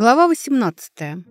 Глава 18.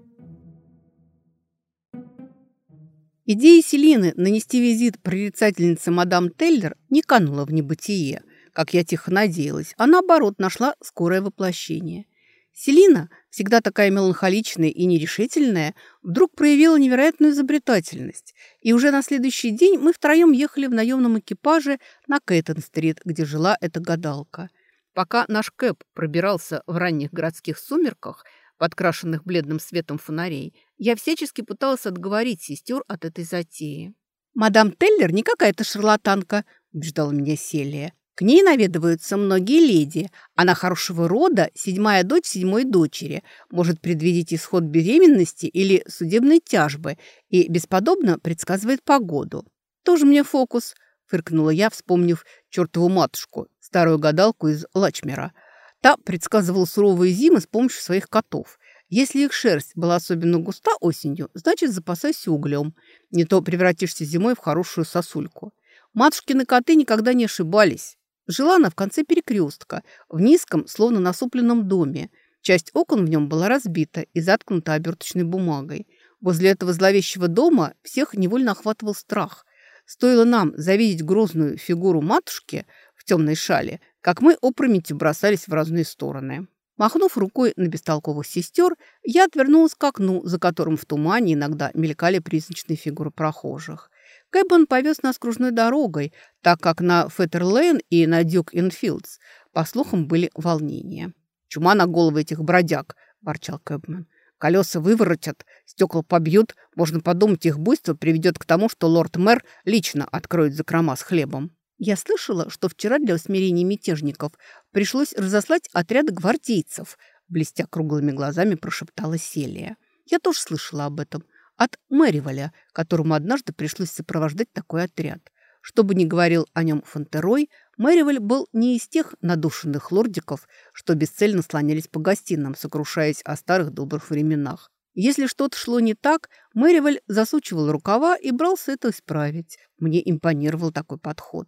Идея Селины нанести визит прорицательнице мадам Теллер не канула в небытие, как я тихо надеялась, а наоборот нашла скорое воплощение. Селина, всегда такая меланхоличная и нерешительная, вдруг проявила невероятную изобретательность, и уже на следующий день мы втроем ехали в наемном экипаже на Кейтон-стрит, где жила эта гадалка. Пока наш Кэп пробирался в ранних городских сумерках – подкрашенных бледным светом фонарей, я всячески пыталась отговорить сестер от этой затеи. «Мадам Теллер не какая-то шарлатанка», – убеждала меня Селия. «К ней наведываются многие леди. Она хорошего рода, седьмая дочь седьмой дочери, может предвидеть исход беременности или судебной тяжбы и бесподобно предсказывает погоду. Тоже мне фокус», – фыркнула я, вспомнив чертову матушку, старую гадалку из Лачмера – Та предсказывала суровые зимы с помощью своих котов. Если их шерсть была особенно густа осенью, значит, запасайся углем. Не то превратишься зимой в хорошую сосульку. Матушкины коты никогда не ошибались. Жила она в конце перекрестка, в низком, словно насупленном доме. Часть окон в нем была разбита и заткнута оберточной бумагой. Возле этого зловещего дома всех невольно охватывал страх. Стоило нам завидеть грозную фигуру матушки в темной шале, как мы опрометью бросались в разные стороны. Махнув рукой на бестолковых сестер, я отвернулась к окну, за которым в тумане иногда мелькали призрачные фигуры прохожих. Кэбмен повез нас кружной дорогой, так как на Феттерлейн и на Дюк-Инфилдс, по слухам, были волнения. «Чума на головы этих бродяг!» – ворчал Кэбмен. «Колеса выворотят, стекла побьют. Можно подумать, их буйство приведет к тому, что лорд-мэр лично откроет закрома с хлебом». Я слышала, что вчера для усмирения мятежников пришлось разослать отряды гвардейцев, блестя круглыми глазами прошептала Селия. Я тоже слышала об этом. От Мэриваля, которому однажды пришлось сопровождать такой отряд. Что бы ни говорил о нем Фонтерой, Мэриваль был не из тех надушенных лордиков, что бесцельно слонялись по гостиным, сокрушаясь о старых добрых временах. Если что-то шло не так, Мэриваль засучивал рукава и брался это исправить. Мне импонировал такой подход.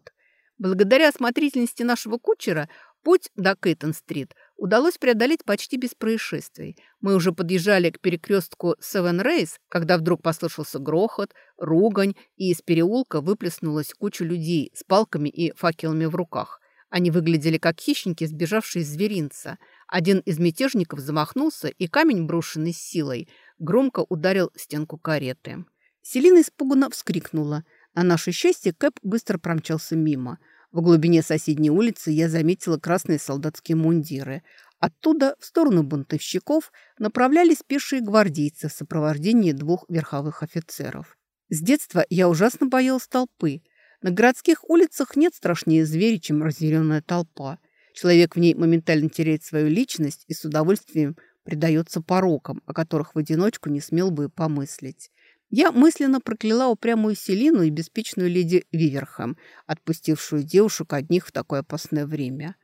Благодаря осмотрительности нашего кучера путь до Кейтон-стрит удалось преодолеть почти без происшествий. Мы уже подъезжали к перекрестку Севен Рейс, когда вдруг послышался грохот, ругань, и из переулка выплеснулась куча людей с палками и факелами в руках. Они выглядели как хищники, сбежавшие из зверинца. Один из мятежников замахнулся, и камень, брошенный силой, громко ударил стенку кареты. Селина испуганно вскрикнула. На наше счастье Кэп быстро промчался мимо – в глубине соседней улицы я заметила красные солдатские мундиры. Оттуда в сторону бунтовщиков направлялись пешие гвардейцы в сопровождении двух верховых офицеров. С детства я ужасно боялась толпы. На городских улицах нет страшнее зверя, чем разъяренная толпа. Человек в ней моментально теряет свою личность и с удовольствием предается порокам, о которых в одиночку не смел бы помыслить. Я мысленно прокляла упрямую Селину и беспечную леди Виверхэм, отпустившую девушек одних в такое опасное время.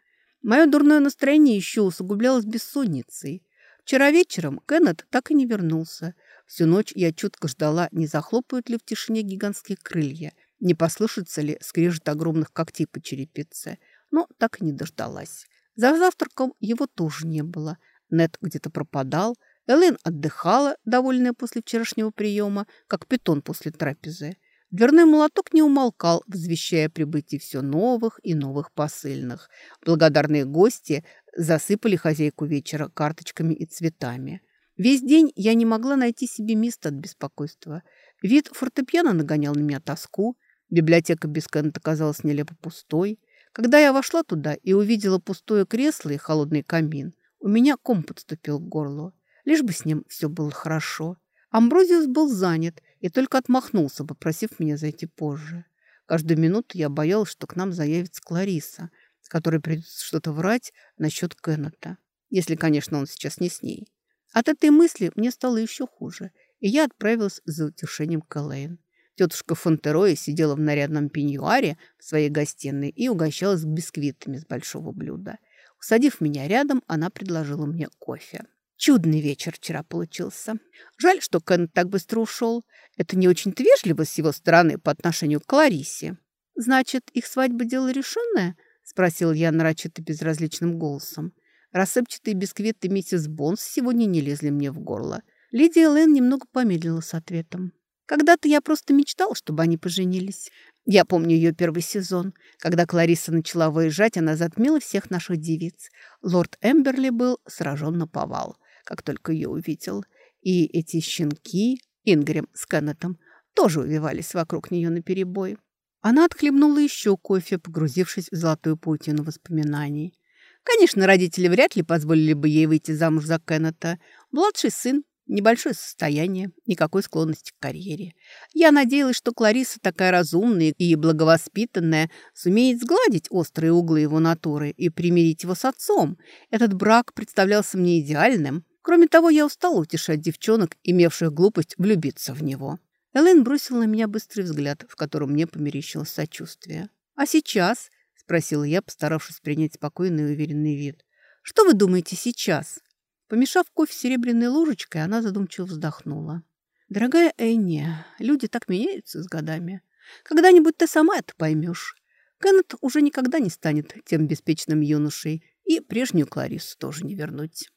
Мое дурное настроение еще усугублялось бессонницей. Вчера вечером Кеннет так и не вернулся. Всю ночь я чутко ждала, не захлопают ли в тишине гигантские крылья, не послышится ли скрежет огромных когтей по черепице. Но так и не дождалась. За завтраком его тоже не было. Нет где-то пропадал, Элэйн отдыхала, довольная после вчерашнего приема, как питон после трапезы. Дверной молоток не умолкал, возвещая прибытие все новых и новых посыльных. Благодарные гости засыпали хозяйку вечера карточками и цветами. Весь день я не могла найти себе места от беспокойства. Вид фортепиано нагонял на меня тоску. Библиотека без Кеннета казалась нелепо пустой. Когда я вошла туда и увидела пустое кресло и холодный камин, у меня ком подступил к горлу. Лишь бы с ним все было хорошо. Амброзиус был занят и только отмахнулся, попросив меня зайти позже. Каждую минуту я боялась, что к нам заявится Клариса, которой придется что-то врать насчет Кеннета. Если, конечно, он сейчас не с ней. От этой мысли мне стало еще хуже, и я отправилась за утешением к. Тетушка Фонтероя сидела в нарядном пеньюаре в своей гостиной и угощалась бисквитами с большого блюда. Усадив меня рядом, она предложила мне кофе. Чудный вечер вчера получился. Жаль, что Кен так быстро ушел. Это не очень вежливо с его стороны по отношению к Кларисе. «Значит, их свадьба дело решенное?» – спросил я нарочито безразличным голосом. Рассыпчатые бисквиты миссис Бонс сегодня не лезли мне в горло. Лидия Лэн немного помедлила с ответом. Когда-то я просто мечтал, чтобы они поженились. Я помню ее первый сезон. Когда Клариса начала выезжать, она затмила всех наших девиц. Лорд Эмберли был сражен на повал, как только ее увидел. И эти щенки, Ингрим с Кеннетом, тоже увивались вокруг нее наперебой. Она отхлебнула еще кофе, погрузившись в золотую паутину воспоминаний. Конечно, родители вряд ли позволили бы ей выйти замуж за Кеннета. Младший сын, небольшое состояние, никакой склонности к карьере. Я надеялась, что Клариса, такая разумная и благовоспитанная, сумеет сгладить острые углы его натуры и примирить его с отцом. Этот брак представлялся мне идеальным. Кроме того, я устала утешать девчонок, имевших глупость влюбиться в него. Элэйн бросила на меня быстрый взгляд, в котором мне померещилось сочувствие. «А сейчас?» спросила я, постаравшись принять спокойный и уверенный вид. «Что вы думаете сейчас?» Помешав кофе серебряной ложечкой, она задумчиво вздохнула. «Дорогая Энни, люди так меняются с годами. Когда-нибудь ты сама это поймешь. Кеннет уже никогда не станет тем беспечным юношей, и прежнюю Кларису тоже не вернуть».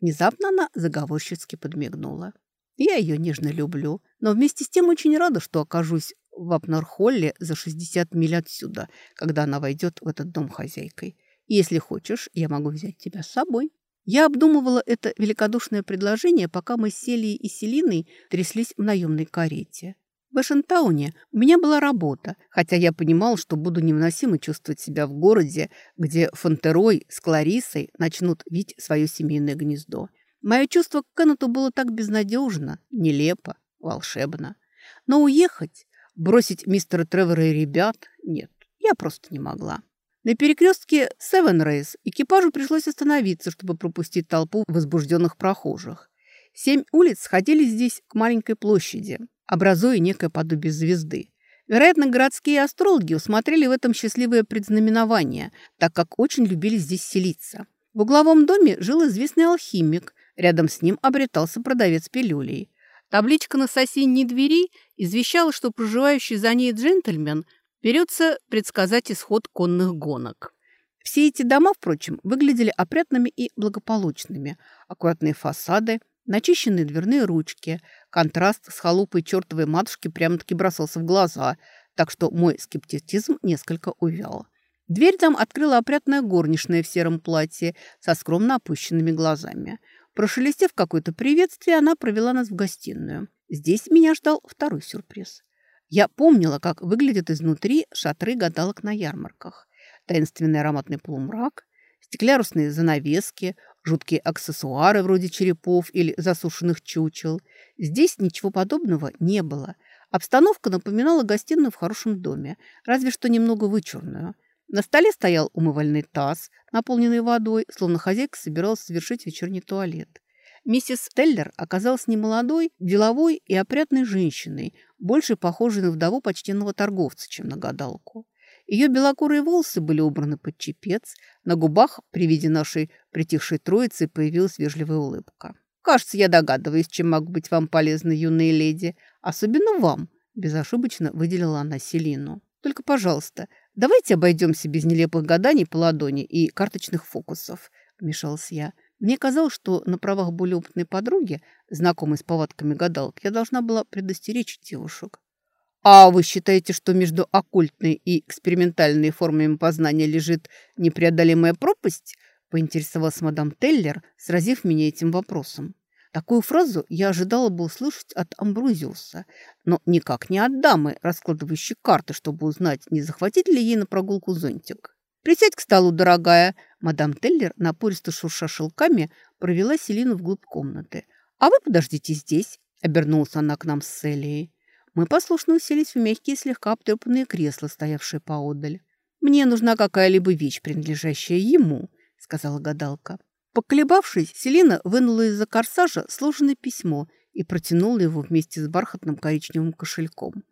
Внезапно она заговорщицки подмигнула. Я ее нежно люблю, но вместе с тем очень рада, что окажусь в Апнархолле за 60 миль отсюда, когда она войдет в этот дом хозяйкой. Если хочешь, я могу взять тебя с собой. Я обдумывала это великодушное предложение, пока мы с Селией и Селиной тряслись в наемной карете. В Эшентауне у меня была работа, хотя я понимал, что буду невыносимо чувствовать себя в городе, где Фонтерой с Кларисой начнут вить свое семейное гнездо. Мое чувство к Кеннету было так безнадежно, нелепо, волшебно. Но уехать, Бросить мистера Тревора и ребят? Нет, я просто не могла. На перекрестке Севен Рейс экипажу пришлось остановиться, чтобы пропустить толпу возбужденных прохожих. Семь улиц сходились здесь к маленькой площади, образуя некое подобие звезды. Вероятно, городские астрологи усмотрели в этом счастливое предзнаменование, так как очень любили здесь селиться. В угловом доме жил известный алхимик, рядом с ним обретался продавец пилюлей. Табличка на соседней двери извещала, что проживающий за ней джентльмен берется предсказать исход конных гонок. Все эти дома, впрочем, выглядели опрятными и благополучными. Аккуратные фасады, начищенные дверные ручки. Контраст с халупой чертовой матушки прямо-таки бросался в глаза, так что мой скептицизм несколько увял. Дверь там открыла опрятная горничная в сером платье со скромно опущенными глазами – Прошелестев какое-то приветствие, она провела нас в гостиную. Здесь меня ждал второй сюрприз. Я помнила, как выглядят изнутри шатры гадалок на ярмарках. Таинственный ароматный полумрак, стеклярусные занавески, жуткие аксессуары вроде черепов или засушенных чучел. Здесь ничего подобного не было. Обстановка напоминала гостиную в хорошем доме, разве что немного вычурную – на столе стоял умывальный таз, наполненный водой, словно хозяйка собиралась совершить вечерний туалет. Миссис Теллер оказалась немолодой, деловой и опрятной женщиной, больше похожей на вдову почтенного торговца, чем на гадалку. Ее белокурые волосы были убраны под чепец, на губах при виде нашей притихшей троицы появилась вежливая улыбка. «Кажется, я догадываюсь, чем могу быть вам полезны, юные леди. Особенно вам», – безошибочно выделила она Селину. «Только, пожалуйста, «Давайте обойдемся без нелепых гаданий по ладони и карточных фокусов», – вмешалась я. Мне казалось, что на правах более опытной подруги, знакомой с повадками гадалок, я должна была предостеречь девушек. «А вы считаете, что между оккультной и экспериментальной формами познания лежит непреодолимая пропасть?» – поинтересовалась мадам Теллер, сразив меня этим вопросом. Такую фразу я ожидала бы услышать от Амбрузиуса, но никак не от дамы, раскладывающей карты, чтобы узнать, не захватить ли ей на прогулку зонтик. «Присядь к столу, дорогая!» Мадам Теллер, напористо шурша шелками, провела Селину вглубь комнаты. «А вы подождите здесь!» – обернулась она к нам с Селией. Мы послушно уселись в мягкие, слегка обтрепанные кресла, стоявшие поодаль. «Мне нужна какая-либо вещь, принадлежащая ему», – сказала гадалка. Поколебавшись, Селина вынула из-за корсажа сложенное письмо и протянула его вместе с бархатным коричневым кошельком.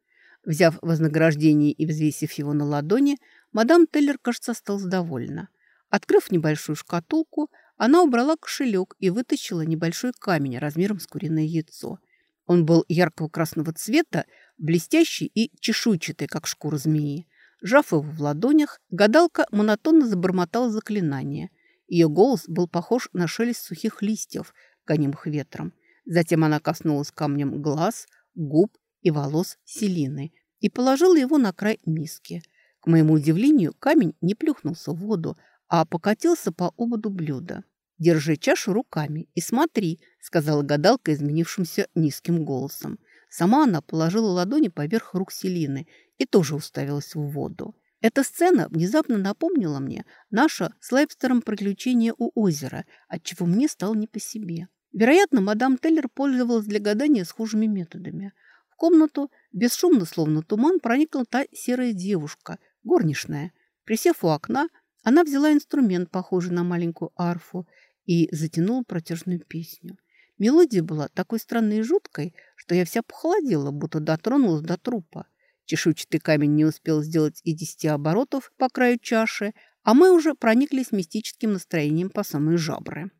Взяв вознаграждение и взвесив его на ладони, мадам Теллер, кажется, осталась довольна. Открыв небольшую шкатулку, она убрала кошелек и вытащила небольшой камень размером с куриное яйцо. Он был яркого красного цвета, блестящий и чешуйчатый, как шкура змеи. Жав его в ладонях, гадалка монотонно забормотала заклинание. Ее голос был похож на шелест сухих листьев, гонимых ветром. Затем она коснулась камнем глаз, губ и волос Селины и положила его на край миски. К моему удивлению, камень не плюхнулся в воду, а покатился по ободу блюда. «Держи чашу руками и смотри», — сказала гадалка изменившимся низким голосом. Сама она положила ладони поверх рук Селины и тоже уставилась в воду. Эта сцена внезапно напомнила мне наше с Лайпстером приключение у озера, отчего мне стало не по себе. Вероятно, мадам Теллер пользовалась для гадания схожими методами. В комнату, бесшумно, словно туман, проникла та серая девушка, горничная. Присев у окна, она взяла инструмент, похожий на маленькую арфу, и затянула протяжную песню. Мелодия была такой странной и жуткой, что я вся похолодела, будто дотронулась до трупа. Чешуйчатый камень не успел сделать и десяти оборотов по краю чаши, а мы уже прониклись мистическим настроением по самые жабры.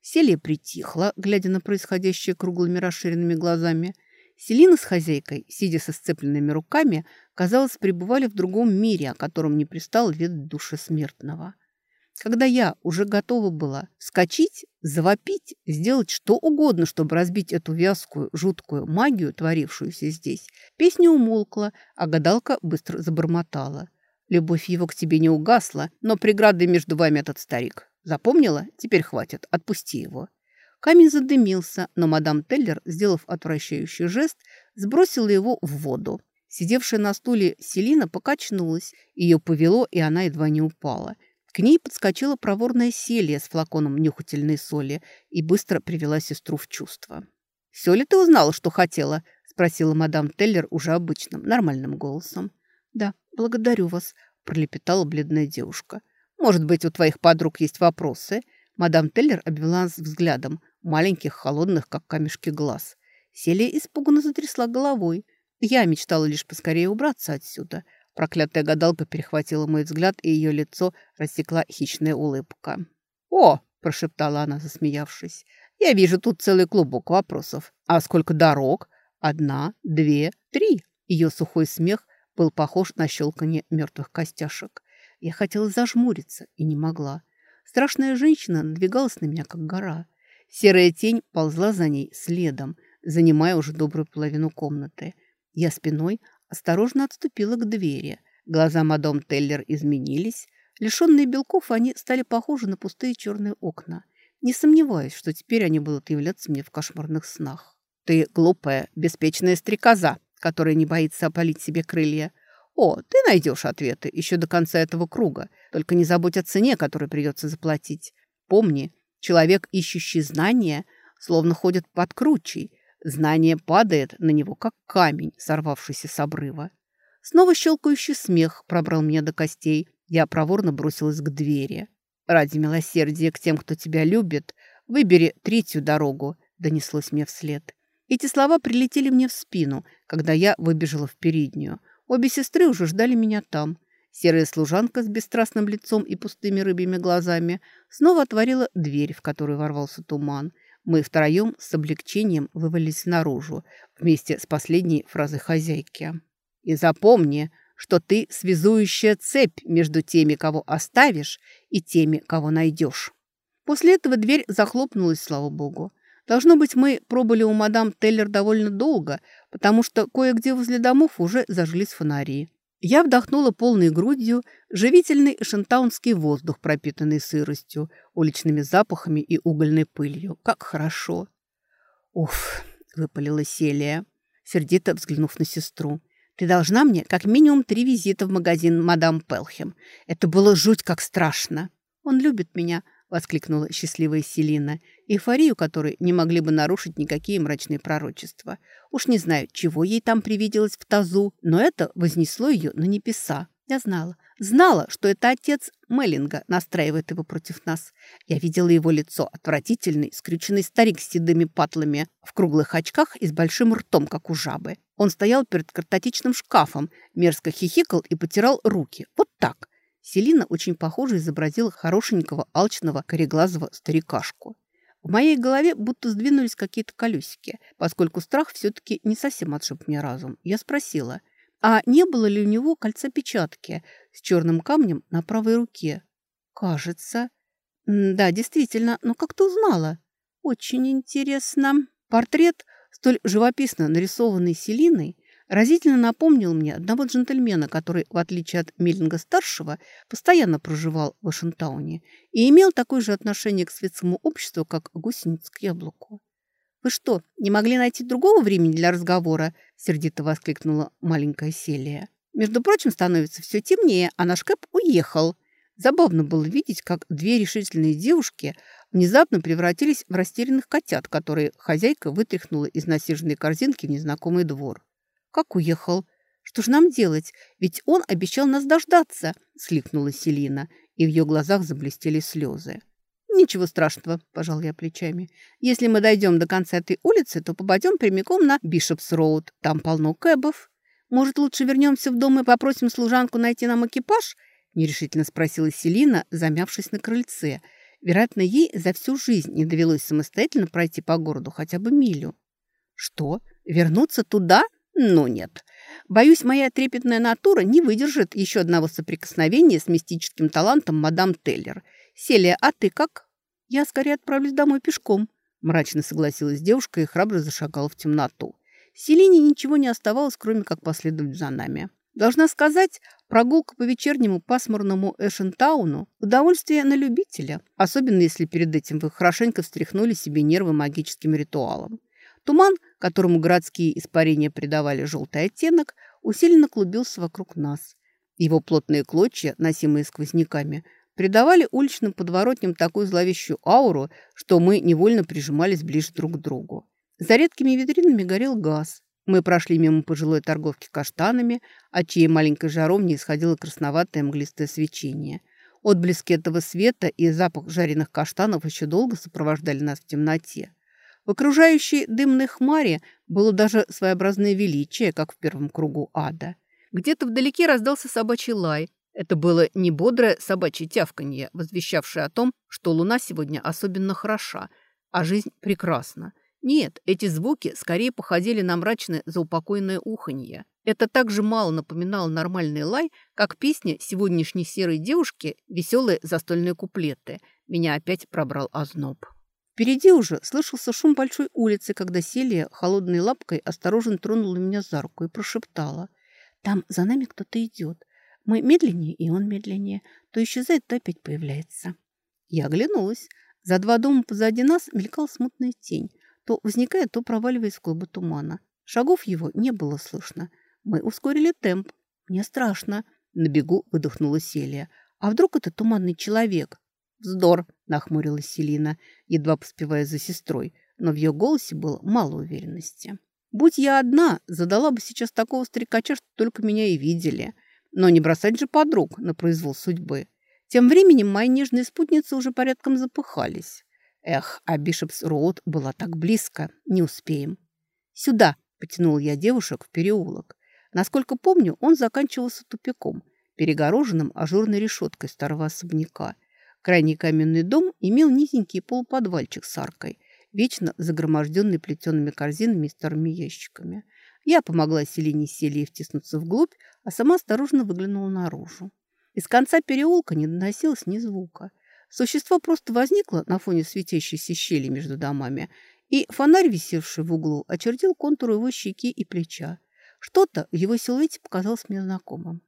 Селия притихла, глядя на происходящее круглыми расширенными глазами. Селина с хозяйкой, сидя со сцепленными руками, казалось, пребывали в другом мире, о котором не пристал вид души смертного. Когда я уже готова была вскочить, завопить, сделать что угодно, чтобы разбить эту вязкую, жуткую магию, творившуюся здесь, песня умолкла, а гадалка быстро забормотала. Любовь его к тебе не угасла, но преграды между вами этот старик. Запомнила? Теперь хватит, отпусти его. Камень задымился, но мадам Теллер, сделав отвращающий жест, сбросила его в воду. Сидевшая на стуле Селина покачнулась, ее повело, и она едва не упала – к ней подскочила проворная Селия с флаконом нюхательной соли и быстро привела сестру в чувство. «Все ли ты узнала, что хотела?» – спросила мадам Теллер уже обычным, нормальным голосом. «Да, благодарю вас», – пролепетала бледная девушка. «Может быть, у твоих подруг есть вопросы?» Мадам Теллер обвела нас взглядом, маленьких, холодных, как камешки глаз. Селия испуганно затрясла головой. Я мечтала лишь поскорее убраться отсюда – Проклятая гадалка перехватила мой взгляд, и ее лицо рассекла хищная улыбка. «О!» – прошептала она, засмеявшись. «Я вижу тут целый клубок вопросов. А сколько дорог? Одна, две, три!» Ее сухой смех был похож на щелканье мертвых костяшек. Я хотела зажмуриться и не могла. Страшная женщина надвигалась на меня, как гора. Серая тень ползла за ней следом, занимая уже добрую половину комнаты. Я спиной осторожно отступила к двери. Глаза мадам Теллер изменились. Лишенные белков, они стали похожи на пустые черные окна. Не сомневаюсь, что теперь они будут являться мне в кошмарных снах. «Ты глупая, беспечная стрекоза, которая не боится опалить себе крылья. О, ты найдешь ответы еще до конца этого круга. Только не забудь о цене, которую придется заплатить. Помни, человек, ищущий знания, словно ходит под кручей, Знание падает на него, как камень, сорвавшийся с обрыва. Снова щелкающий смех пробрал меня до костей. Я проворно бросилась к двери. «Ради милосердия к тем, кто тебя любит, выбери третью дорогу», — донеслось мне вслед. Эти слова прилетели мне в спину, когда я выбежала в переднюю. Обе сестры уже ждали меня там. Серая служанка с бесстрастным лицом и пустыми рыбьими глазами снова отворила дверь, в которую ворвался туман. Мы втроем с облегчением вывалились наружу вместе с последней фразой хозяйки. «И запомни, что ты связующая цепь между теми, кого оставишь, и теми, кого найдешь». После этого дверь захлопнулась, слава богу. Должно быть, мы пробыли у мадам Теллер довольно долго, потому что кое-где возле домов уже зажглись фонари. Я вдохнула полной грудью живительный шентаунский воздух, пропитанный сыростью, уличными запахами и угольной пылью. Как хорошо! «Уф!» – выпалила Селия, сердито взглянув на сестру. «Ты должна мне как минимум три визита в магазин мадам Пелхем. Это было жуть как страшно!» «Он любит меня», воскликнула счастливая Селина, эйфорию которой не могли бы нарушить никакие мрачные пророчества. Уж не знаю, чего ей там привиделось в тазу, но это вознесло ее на небеса. Я знала, знала, что это отец Меллинга настраивает его против нас. Я видела его лицо, отвратительный, скрюченный старик с седыми патлами, в круглых очках и с большим ртом, как у жабы. Он стоял перед картотечным шкафом, мерзко хихикал и потирал руки. Вот так. Селина очень похоже изобразила хорошенького, алчного, кореглазого старикашку. В моей голове будто сдвинулись какие-то колесики, поскольку страх все-таки не совсем отшиб мне разум. Я спросила, а не было ли у него кольца печатки с черным камнем на правой руке? Кажется. Да, действительно, но как ты узнала? Очень интересно. Портрет, столь живописно нарисованный Селиной, разительно напомнил мне одного джентльмена, который, в отличие от Миллинга-старшего, постоянно проживал в Вашингтоне и имел такое же отношение к светскому обществу, как гусениц к яблоку. «Вы что, не могли найти другого времени для разговора?» – сердито воскликнула маленькая Селия. «Между прочим, становится все темнее, а наш Кэп уехал». Забавно было видеть, как две решительные девушки внезапно превратились в растерянных котят, которые хозяйка вытряхнула из насиженной корзинки в незнакомый двор. «Как уехал? Что же нам делать? Ведь он обещал нас дождаться!» – сликнула Селина, и в ее глазах заблестели слезы. «Ничего страшного», – пожал я плечами. «Если мы дойдем до конца этой улицы, то попадем прямиком на Бишопс-Роуд. Там полно кэбов. Может, лучше вернемся в дом и попросим служанку найти нам экипаж?» – нерешительно спросила Селина, замявшись на крыльце. Вероятно, ей за всю жизнь не довелось самостоятельно пройти по городу хотя бы милю. «Что? Вернуться туда?» Ну нет. Боюсь, моя трепетная натура не выдержит еще одного соприкосновения с мистическим талантом мадам Теллер. Селия, а ты как? Я скорее отправлюсь домой пешком, мрачно согласилась девушка и храбро зашагала в темноту. Селине ничего не оставалось, кроме как последовать за нами. Должна сказать, прогулка по вечернему пасмурному Эшентауну – удовольствие на любителя, особенно если перед этим вы хорошенько встряхнули себе нервы магическим ритуалом. Туман, которому городские испарения придавали желтый оттенок, усиленно клубился вокруг нас. Его плотные клочья, носимые сквозняками, придавали уличным подворотням такую зловещую ауру, что мы невольно прижимались ближе друг к другу. За редкими витринами горел газ. Мы прошли мимо пожилой торговки каштанами, от чьей маленькой жаровни исходило красноватое мглистое свечение. Отблески этого света и запах жареных каштанов еще долго сопровождали нас в темноте. В окружающей дымной хмаре было даже своеобразное величие, как в первом кругу ада. Где-то вдалеке раздался собачий лай. Это было не бодрое собачье тявканье, возвещавшее о том, что луна сегодня особенно хороша, а жизнь прекрасна. Нет, эти звуки скорее походили на мрачное заупокойное уханье. Это так же мало напоминало нормальный лай, как песня сегодняшней серой девушки «Веселые застольные куплеты». Меня опять пробрал озноб. Впереди уже слышался шум большой улицы, когда Селия холодной лапкой осторожно тронула меня за руку и прошептала. «Там за нами кто-то идет. Мы медленнее, и он медленнее. То исчезает, то опять появляется». Я оглянулась. За два дома позади нас мелькала смутная тень. То возникая, то проваливаясь в клубы тумана. Шагов его не было слышно. Мы ускорили темп. «Мне страшно», — на бегу выдохнула Селия. «А вдруг это туманный человек?» «Вздор!» – нахмурилась Селина, едва поспевая за сестрой, но в ее голосе было мало уверенности. «Будь я одна, задала бы сейчас такого старикача, что только меня и видели. Но не бросать же подруг на произвол судьбы. Тем временем мои нежные спутницы уже порядком запыхались. Эх, а Бишопс Роуд была так близко. Не успеем. «Сюда!» – потянул я девушек в переулок. Насколько помню, он заканчивался тупиком, перегороженным ажурной решеткой старого особняка – Крайний каменный дом имел низенький полуподвальчик с аркой, вечно загроможденный плетеными корзинами и старыми ящиками. Я помогла Селине Селии втиснуться вглубь, а сама осторожно выглянула наружу. Из конца переулка не доносилось ни звука. Существо просто возникло на фоне светящейся щели между домами, и фонарь, висевший в углу, очертил контуры его щеки и плеча. Что-то в его силуэте показалось мне знакомым.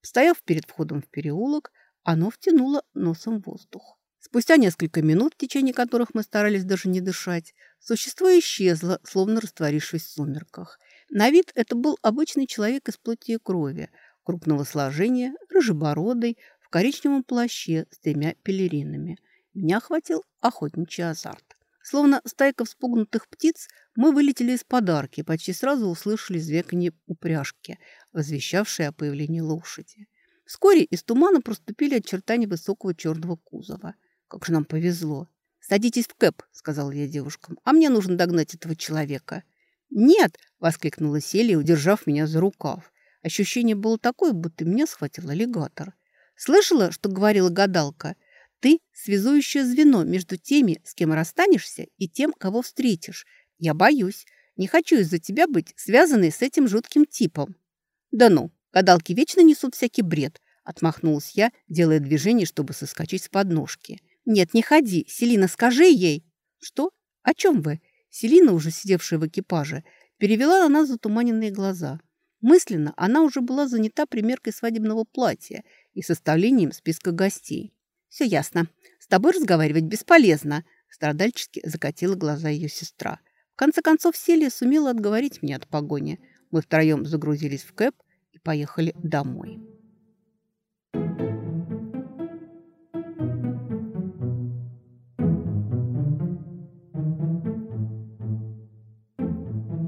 Стояв перед входом в переулок, оно втянуло носом воздух. Спустя несколько минут, в течение которых мы старались даже не дышать, существо исчезло, словно растворившись в сумерках. На вид это был обычный человек из плоти и крови, крупного сложения, рыжебородый, в коричневом плаще с тремя пелеринами. Меня охватил охотничий азарт. Словно стайка вспугнутых птиц, мы вылетели из подарки почти сразу услышали звеканье упряжки, возвещавшее о появлении лошади. Вскоре из тумана проступили очертания высокого черного кузова. Как же нам повезло. «Садитесь в кэп», — сказал я девушкам, — «а мне нужно догнать этого человека». «Нет!» — воскликнула Селия, удержав меня за рукав. Ощущение было такое, будто меня схватил аллигатор. Слышала, что говорила гадалка? Ты – связующее звено между теми, с кем расстанешься, и тем, кого встретишь. Я боюсь. Не хочу из-за тебя быть связанной с этим жутким типом». «Да ну, гадалки вечно несут всякий бред», – отмахнулась я, делая движение, чтобы соскочить с подножки. «Нет, не ходи. Селина, скажи ей». «Что? О чем вы?» Селина, уже сидевшая в экипаже, перевела на нас затуманенные глаза. Мысленно она уже была занята примеркой свадебного платья и составлением списка гостей. «Все ясно. С тобой разговаривать бесполезно», – страдальчески закатила глаза ее сестра. В конце концов, Селия сумела отговорить меня от погони. Мы втроем загрузились в кэп поехали домой.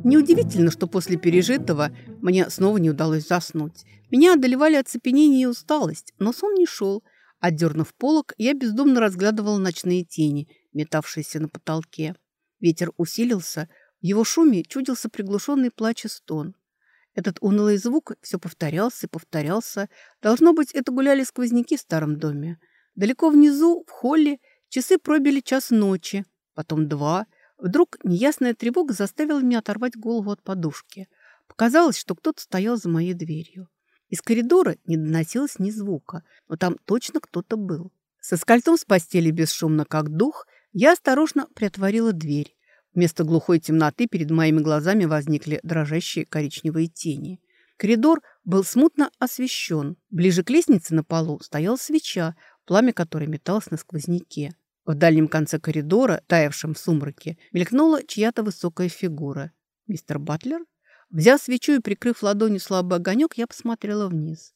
Неудивительно, что после пережитого мне снова не удалось заснуть. Меня одолевали оцепенение и усталость, но сон не шел. Отдернув полок, я бездумно разглядывала ночные тени, метавшиеся на потолке. Ветер усилился, в его шуме чудился приглушенный плач и стон. Этот унылый звук все повторялся и повторялся. Должно быть, это гуляли сквозняки в старом доме. Далеко внизу, в холле, часы пробили час ночи, потом два – Вдруг неясная тревога заставила меня оторвать голову от подушки. Показалось, что кто-то стоял за моей дверью. Из коридора не доносилось ни звука, но там точно кто-то был. Со скольцом с постели бесшумно, как дух, я осторожно приотворила дверь. Вместо глухой темноты перед моими глазами возникли дрожащие коричневые тени. Коридор был смутно освещен. Ближе к лестнице на полу стояла свеча, пламя которой металось на сквозняке. В дальнем конце коридора, таявшем в сумраке, мелькнула чья-то высокая фигура. «Мистер Батлер?» Взяв свечу и прикрыв ладонью слабый огонек, я посмотрела вниз.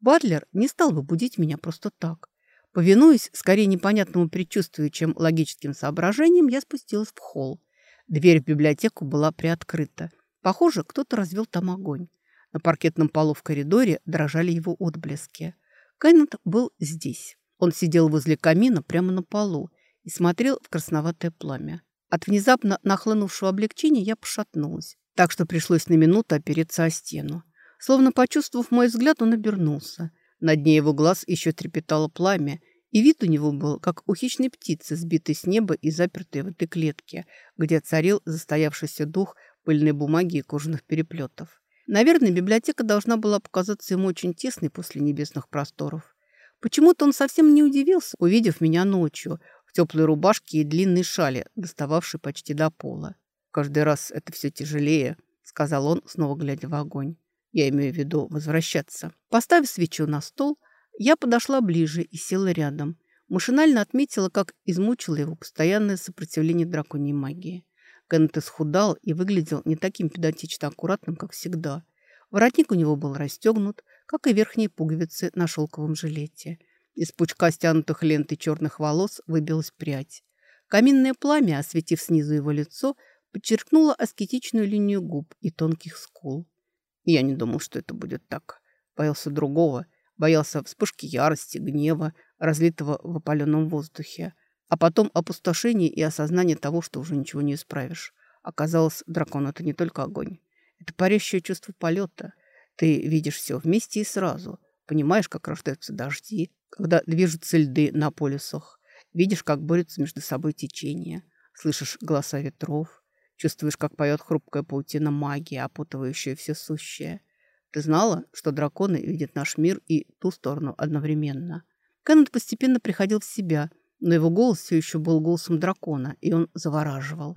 Батлер не стал бы будить меня просто так. Повинуясь скорее непонятному предчувствию, чем логическим соображениям, я спустилась в холл. Дверь в библиотеку была приоткрыта. Похоже, кто-то развел там огонь. На паркетном полу в коридоре дрожали его отблески. Кеннет был здесь. Он сидел возле камина прямо на полу и смотрел в красноватое пламя. От внезапно нахлынувшего облегчения я пошатнулась, так что пришлось на минуту опереться о стену. Словно почувствовав мой взгляд, он обернулся. На дне его глаз еще трепетало пламя, и вид у него был, как у хищной птицы, сбитой с неба и запертой в этой клетке, где царил застоявшийся дух пыльной бумаги и кожаных переплетов. Наверное, библиотека должна была показаться ему очень тесной после небесных просторов. Почему-то он совсем не удивился, увидев меня ночью в теплой рубашке и длинной шале, достававшей почти до пола. «Каждый раз это все тяжелее», — сказал он, снова глядя в огонь. «Я имею в виду возвращаться». Поставив свечу на стол, я подошла ближе и села рядом. Машинально отметила, как измучило его постоянное сопротивление драконьей магии. Кеннет исхудал и выглядел не таким педантично аккуратным, как всегда. Воротник у него был расстегнут, как и верхние пуговицы на шелковом жилете. Из пучка стянутых лентой черных волос выбилась прядь. Каминное пламя, осветив снизу его лицо, подчеркнуло аскетичную линию губ и тонких скул. Я не думал, что это будет так. Боялся другого, боялся вспышки ярости, гнева, разлитого в опаленном воздухе. А потом опустошение и осознание того, что уже ничего не исправишь. Оказалось, дракон — это не только огонь. Это парящее чувство полета — ты видишь все вместе и сразу. Понимаешь, как рождаются дожди, когда движутся льды на полюсах. Видишь, как борются между собой течения. Слышишь голоса ветров. Чувствуешь, как поет хрупкая паутина магии, опутывающая все сущее. Ты знала, что драконы видят наш мир и ту сторону одновременно? Кеннет постепенно приходил в себя, но его голос все еще был голосом дракона, и он завораживал.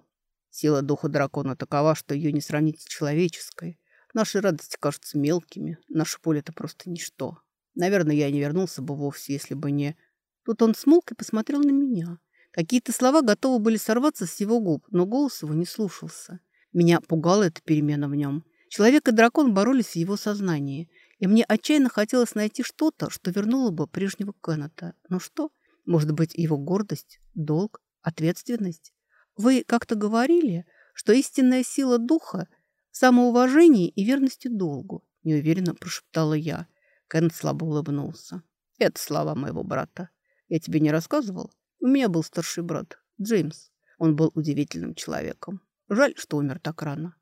Сила духа дракона такова, что ее не сравнить с человеческой. Наши радости кажутся мелкими, наше поле — это просто ничто. Наверное, я не вернулся бы вовсе, если бы не... Тут он смолк и посмотрел на меня. Какие-то слова готовы были сорваться с его губ, но голос его не слушался. Меня пугала эта перемена в нем. Человек и дракон боролись в его сознании, и мне отчаянно хотелось найти что-то, что вернуло бы прежнего Кеннета. Но что? Может быть, его гордость, долг, ответственность? Вы как-то говорили, что истинная сила духа самоуважении и верности долгу», – неуверенно прошептала я. Кен слабо улыбнулся. «Это слова моего брата. Я тебе не рассказывал? У меня был старший брат, Джеймс. Он был удивительным человеком. Жаль, что умер так рано.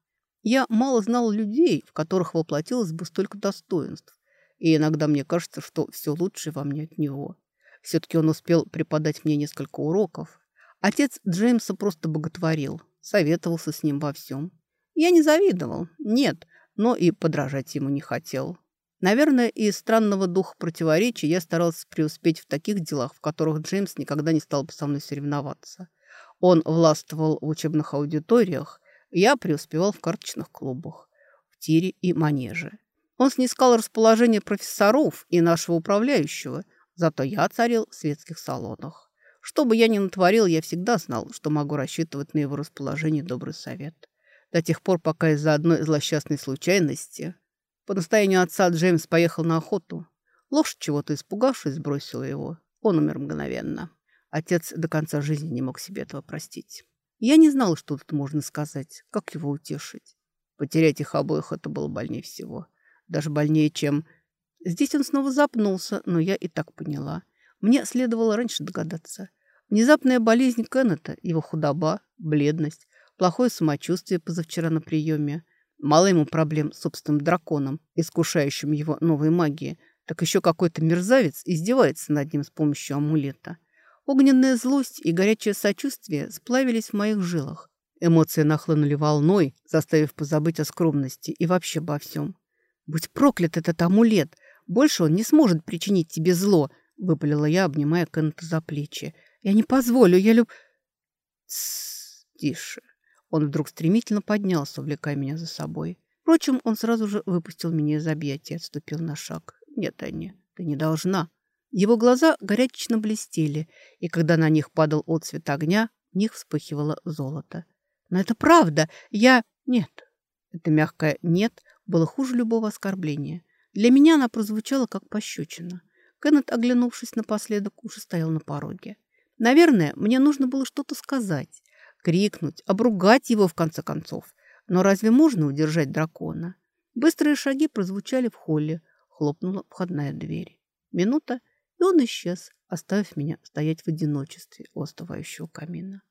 Я мало знал людей, в которых воплотилось бы столько достоинств. И иногда мне кажется, что все лучшее во мне от него. Все-таки он успел преподать мне несколько уроков. Отец Джеймса просто боготворил, советовался с ним во всем. Я не завидовал, нет, но и подражать ему не хотел. Наверное, из странного духа противоречия я старался преуспеть в таких делах, в которых Джеймс никогда не стал бы со мной соревноваться. Он властвовал в учебных аудиториях, я преуспевал в карточных клубах, в тире и манеже. Он снискал расположение профессоров и нашего управляющего, зато я царил в светских салонах. Что бы я ни натворил, я всегда знал, что могу рассчитывать на его расположение добрый совет. До тех пор, пока из-за одной злосчастной случайности по настоянию отца Джеймс поехал на охоту. Лошадь чего-то испугавшись, сбросила его. Он умер мгновенно. Отец до конца жизни не мог себе этого простить. Я не знала, что тут можно сказать, как его утешить. Потерять их обоих это было больнее всего. Даже больнее, чем... Здесь он снова запнулся, но я и так поняла. Мне следовало раньше догадаться. Внезапная болезнь Кеннета, его худоба, бледность, плохое самочувствие позавчера на приеме. Мало ему проблем с собственным драконом, искушающим его новой магией. Так еще какой-то мерзавец издевается над ним с помощью амулета. Огненная злость и горячее сочувствие сплавились в моих жилах. Эмоции нахлынули волной, заставив позабыть о скромности и вообще обо всем. «Будь проклят этот амулет! Больше он не сможет причинить тебе зло!» — выпалила я, обнимая Кеннета за плечи. «Я не позволю, я люб...» «Тссс, тише!» Он вдруг стремительно поднялся, увлекая меня за собой. Впрочем, он сразу же выпустил меня из объятия, отступил на шаг. «Нет, Аня, ты не должна!» Его глаза горячечно блестели, и когда на них падал отцвет огня, в них вспыхивало золото. «Но это правда! Я...» «Нет!» Это мягкое «нет» было хуже любого оскорбления. Для меня она прозвучала как пощечина. Кеннет, оглянувшись напоследок, уже стоял на пороге. Наверное, мне нужно было что-то сказать, крикнуть, обругать его в конце концов. Но разве можно удержать дракона? Быстрые шаги прозвучали в холле, хлопнула входная дверь. Минута, и он исчез, оставив меня стоять в одиночестве у остывающего камина.